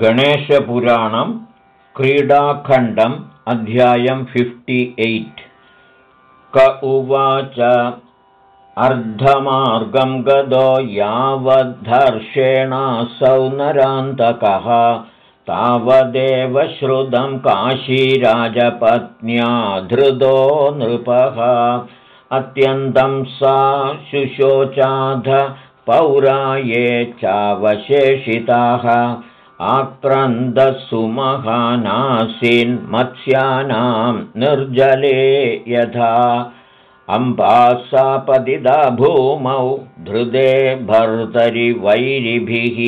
गणेशपुराणं क्रीडाखण्डम् अध्यायं fifty eight क उवाच अर्धमार्गं गदो यावद्धर्षेणासौ नरान्तकः तावदेव श्रुतं काशीराजपत्न्या धृतो नृपः। अत्यन्तं सा शुशोचाध पौरा ये चावशेषिताः आक्रन्दसुमहानासीन्मत्स्यानां निर्जले यथा अम्बासापदिदा भूमौ धृदे भर्तरिवैरिभिः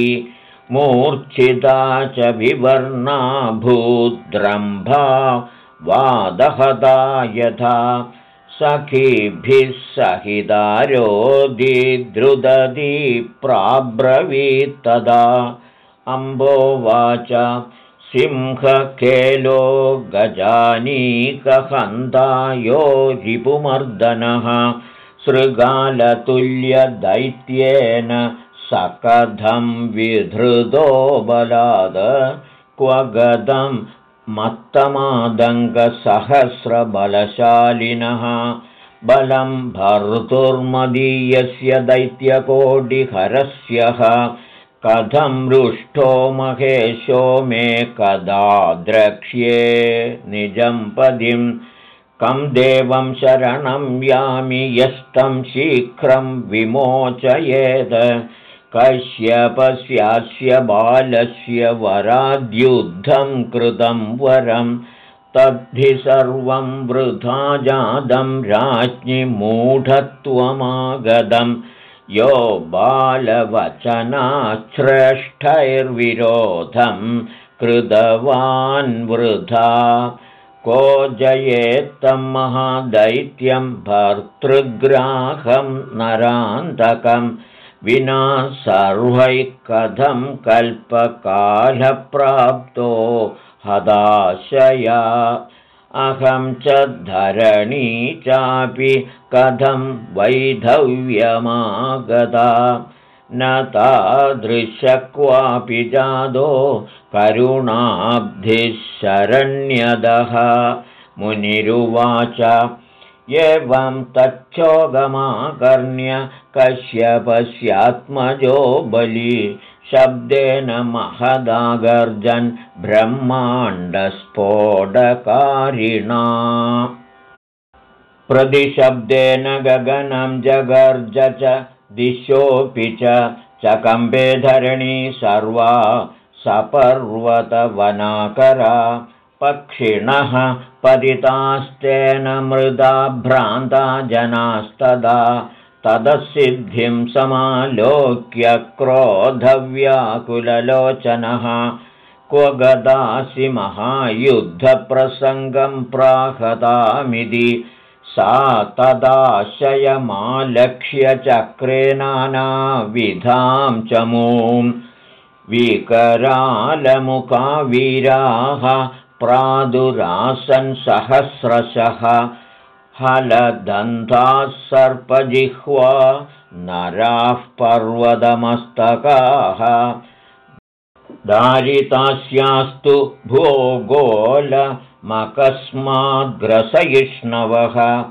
मूर्च्छिता च विवर्णा भूद्रम्भा वादहदा यथा सखीभिः सहिदारोदिद्रुदधी प्राब्रवीत्तदा अम्बोवाच सिंहकेलो गजानीकहन्तायो रिपुमर्दनः। सृगालतुल्यदैत्येन सकथं विधृतो बलाद। क्व गदं मत्तमादङ्गसहस्रबलशालिनः। बलं भर्तुर्मदीयस्य दैत्यकोटिहरस्यः कथं रुष्टो महेशो मे कदा द्रक्ष्ये निजं पदिं कं देवं शरणं यामि यस्तं शीघ्रं विमोचयेत् कश्यपस्यास्य बालस्य वराद्युद्धं कृतं वरं तद्धि सर्वं वृथा जातं राज्ञि मूढत्वमागतम् यो बालवचनाश्रेष्ठैर्विरोधं कृतवान् वृथा। को जयेत्तं महादैत्यं भर्तृग्राहं नरान्तकं विना सर्वैः कथं कल्पकालप्राप्तो हदाशया अहं च धरणी चापि कथं वैधव्यमागता। न तादृशक्वापि जादो करुणाब्धिः शरण्यदः मुनिरुवाच एवं तच्छोगमाकर्ण्य कश्यपस्यात्मजो बली शब्देन महदागर्जन् ब्रह्माण्डस्फोटकारिणा। प्रतिशब्देन गगनं जगर्ज च दिशोऽपि च चकम्बे धरणी सर्वा सपर्वतवनाकरा। पक्षिणः पतितास्तेन मृदा भ्रान्ता जनास्तदा तदसिद्धिं समालोक्य क्रोधव्याकुललोचनः। क्व गदासि महायुद्धप्रसङ्गं प्राहतामिति सा तदाशयमालक्ष्य चक्रे नानाविधां च मूं। विकरालमुखावीराः प्रादुरासन् सहस्रशः हलदन्ताः सर्पजिह्वा नराः पर्वतमस्तकाः। दारितास्यास्तु भूगोलमकस्माद्ग्रसयिष्णवः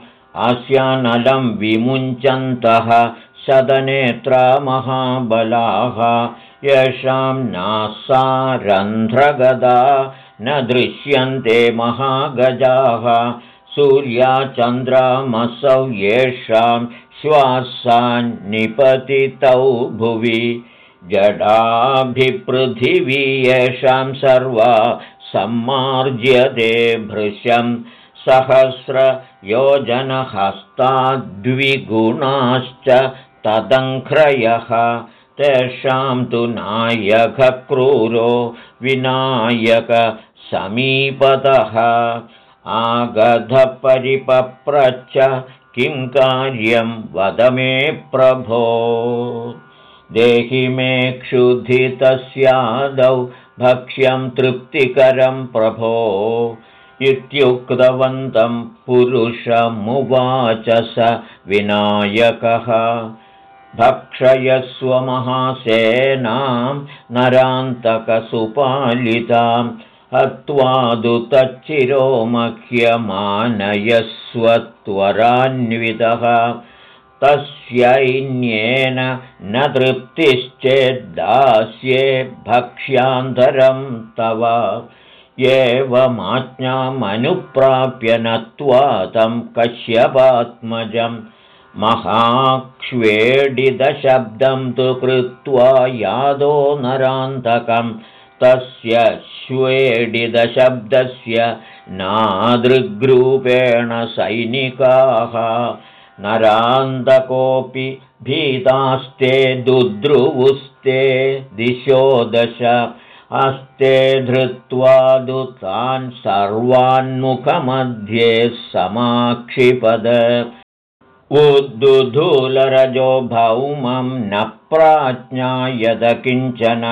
अस्यानलं विमुञ्चन्तः शतनेत्रा महाबलाः। येषां नासारन्ध्रगदा न दृश्यन्ते महागजाः सूर्याचन्द्रामसौ येषां श्वासान्निपतितौ भुवि। जडाभिपृथिवी येषां सर्वा सम्मार्ज्यते भृशं। सहस्रयोजनहस्ताद्विगुणाश्च तदङ्घ्रयः तेषां तु नायकक्रूरो विनायकसमीपतः आगधपरिपप्रच्छ किं कार्यं वद मे प्रभो। देहि मे क्षुधितस्यादौ भक्ष्यं तृप्तिकरं प्रभो। इत्युक्तवन्तं पुरुषमुवाच स विनायकः भक्षयस्वमहासेनां हत्वादु तच्चिरो मह्यमानयस्वत्वरान्वितः तस्यैन्येन न तृप्तिश्चेद्दास्ये भक्ष्यान्तरं तव। एवमाज्ञामनुप्राप्य नत्वा तं कश्यपात्मजं। महाक्ष्वेडिदशब्दं तु कृत्वा यादो नरान्तकम् तस्य श्वेडिदशब्दस्य नादृग्रूपेण सैनिकाः नरान्तकोऽपि भीतास्ते दुद्रुवुस्ते दिशो दश अस्ते धृत्वा दुतान् सर्वान्मुखमध्ये समाक्षिपद। उद्दुधूलरजो भौमं न प्राज्ञायद किञ्चन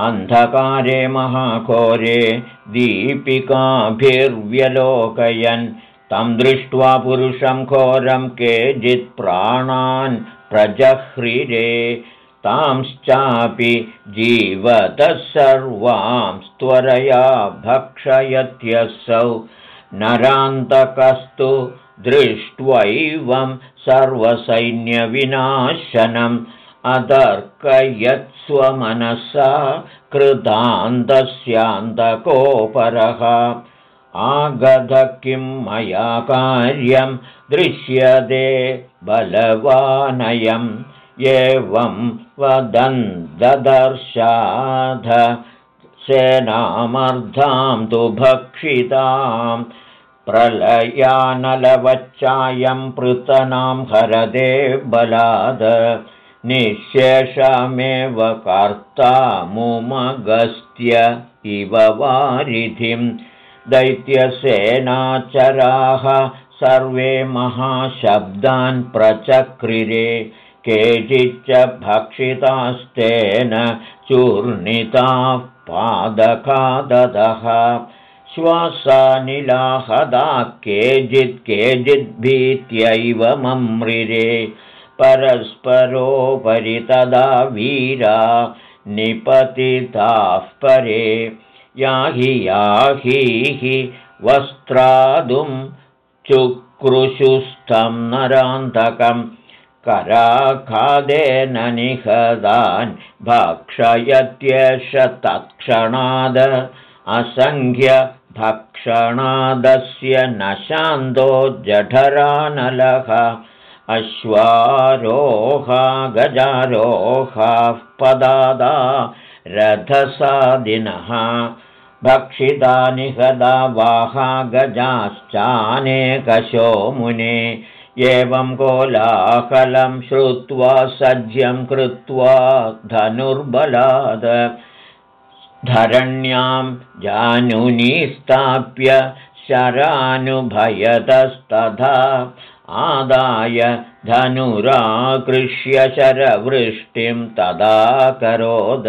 अन्धकारे महाघोरे दीपिकाभिर्व्यलोकयन्। तं दृष्ट्वा पुरुषं घोरं केचित्प्राणान् प्रजह्रिरे। तांश्चापि जीवतः सर्वां त्वरया भक्षयत्यसौ। नरान्तकस्तु दृष्ट्वैवं सर्वसैन्यविनाशनम् अतर्कयत्स्वमनसा कृतान्तस्यान्तकोपरः आगध किं मया कार्यं दृश्यते बलवानयम्। एवं वदन् ददर्शाध सेनामर्धां तु भक्षितां प्रलयानलवच्चायं पृतनां हरदे बलाद निःशेषमेव मुमगस्त्य इव वारिधिं। दैत्यसेनाचराः सर्वे महाशब्दान् प्रचक्रिरे। केचिच्च भक्षितास्तेन चूर्णिताः पादकादः श्वासानिलाहदा केचित् केचिद्भीत्यैव मम्रिरे परस्परोपरि तदा वीरा निपतिताः परे। याहि याहीहि वस्त्रादुं चुक्रुशुस्थं नरान्तकं कराखादेन निहदान् भक्षयत्येष तत्क्षणाद असङ्ख्यभक्षणादस्य न शान्तो जठरानलः अश्वारोहा गजारोहाः पदादा रथसादिनः भक्षितानि हदा वाहा गजाश्चानेकशो मुने एवं कोलाहलं श्रुत्वा सज्यं कृत्वा धनुर्बलाद धरण्यां जानुनी स्थाप्य शरानुभयतस्तथा आदाय धनुराकृष्य शरवृष्टिं तदाकरोद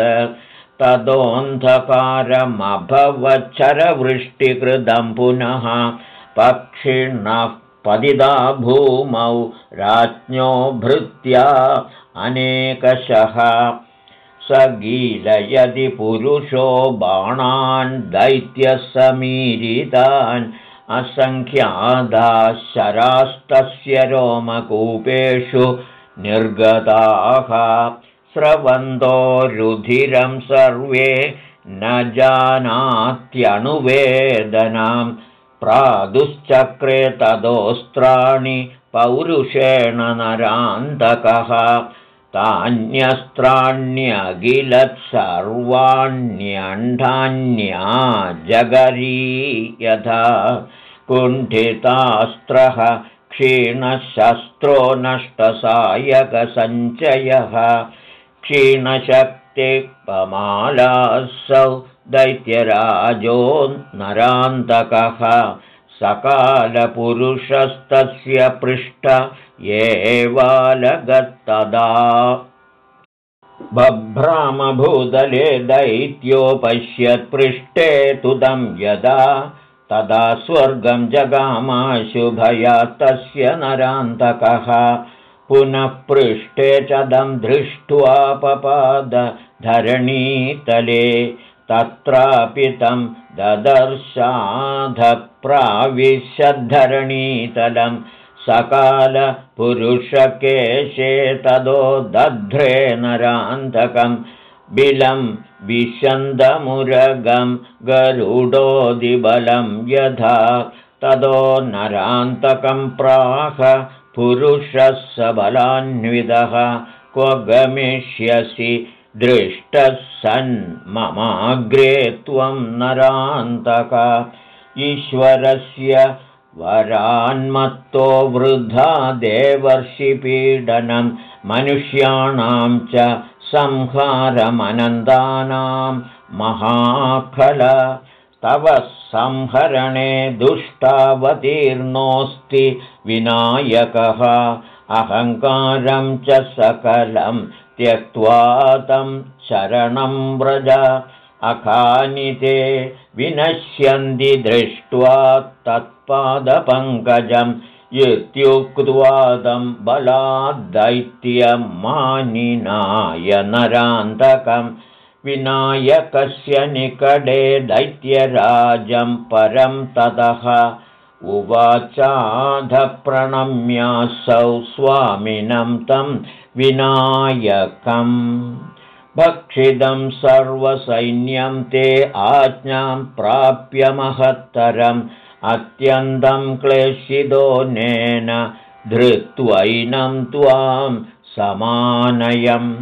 तदोऽन्धकारमभवच्छरवृष्टिकृतं पुनः पक्षिणः पदिदा भूमौ राज्ञो भृत्या अनेकशः। स गीलयदि पुरुषो बाणान् दैत्यसमीरितान् असङ्ख्यादाशरास्तस्य रोमकूपेषु निर्गताः स्रवन्तो रुधिरं सर्वे न जानात्यणुवेदनां प्रादुश्चक्रे तदोस्त्राणि पौरुषेण नरान्तकः तान्यस्त्राण्यगिलत् सर्वाण्यण्ढान्या जगरी यथा कुण्ठितास्त्रः क्षीणशस्त्रो नष्टसायकसञ्चयः क्षीणशक्तिपमालासौ दैत्यराजो नरान्तकः सकालपुरुषस्तस्य पृष्ठ एवालगत्तदा। बभ्रामभूदले दैत्यो पश्यत्पृष्ठे तुदं यदा तदा स्वर्गं जगामाशुभया तस्य नरान्तकः। पुनः पृष्ठे च दं दृष्ट्वा धरणीतले तत्रापि तं ददर्शाधप्राविशद्धरणीतलं सकालपुरुषकेशे तदो दध्रे नरान्तकं बिलं विशन्दमुरगं गरुडोदिबलं यथा तदो नरान्तकं प्राह पुरुषः सबलान्विदः क्व गमिष्यसि दृष्टः सन् ममाग्रे त्वं नरान्तक ईश्वरस्य वरान्मत्तो वृद्धा देवर्षिपीडनं मनुष्याणां च संहारमनन्दानां महाखल। तव संहरणे दुष्टावतीर्णोऽस्ति विनायकः। अहङ्कारं च सकलं त्यक्त्वा तं शरणं व्रज। अखानिते विनश्यन्ति दृष्ट्वा तत्पादपङ्कजम् इत्युक्त्वादं बलाद्दैत्यमानिनाय नरान्तकं विनायकस्य निकटे दैत्यराजं परं ततः उवाचाधप्रणम्यासौ स्वामिनं तं विनायकम् भक्षिदं सर्वसैन्यं ते आज्ञां प्राप्य महत्तरम्। अत्यन्तं क्लेशिदोनेन धृत्वैनं त्वां समानयम्।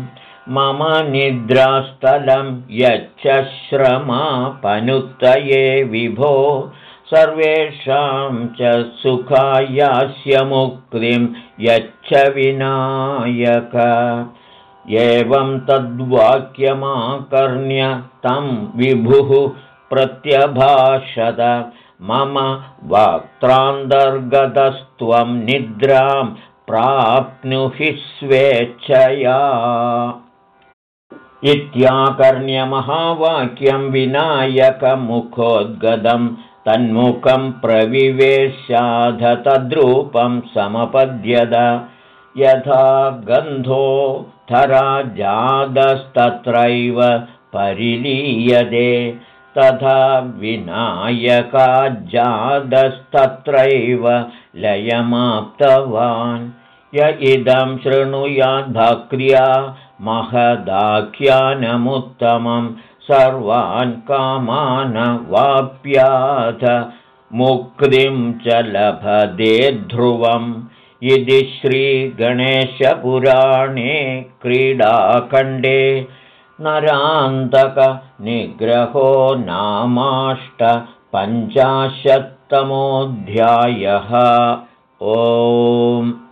मम निद्रास्थलं यच्छ श्रमापनुत्तये विभो। सर्वेषां च सुखायास्य मुक्तिं यच्छ विनायक एवं तद्वाक्यमाकर्ण्य तं विभुः प्रत्यभाषत। मम वाक्त्रान्तर्गतस्त्वं निद्रां प्राप्नुहि स्वेच्छया। इत्याकर्ण्यमहावाक्यं विनायकमुखोद्गतं तन्मुखं प्रविवेशाध तद्रूपं समपद्यत यथा गन्धो थराजादस्तत्रैव परिलीयते तथा विनायकाज्जादस्तत्रैव लयमाप्तवान्। य इदं शृणुयाद्भक्र्या महदाख्यानमुत्तमं सर्वान् कामान् वाप्याथ मुक्तिं च लभदे ध्रुवम् इति श्रीगणेशपुराणे क्रीडाखण्डे नरान्तकनिग्रहो नामाष्टपञ्चाशत्तमोऽध्यायः। ओम्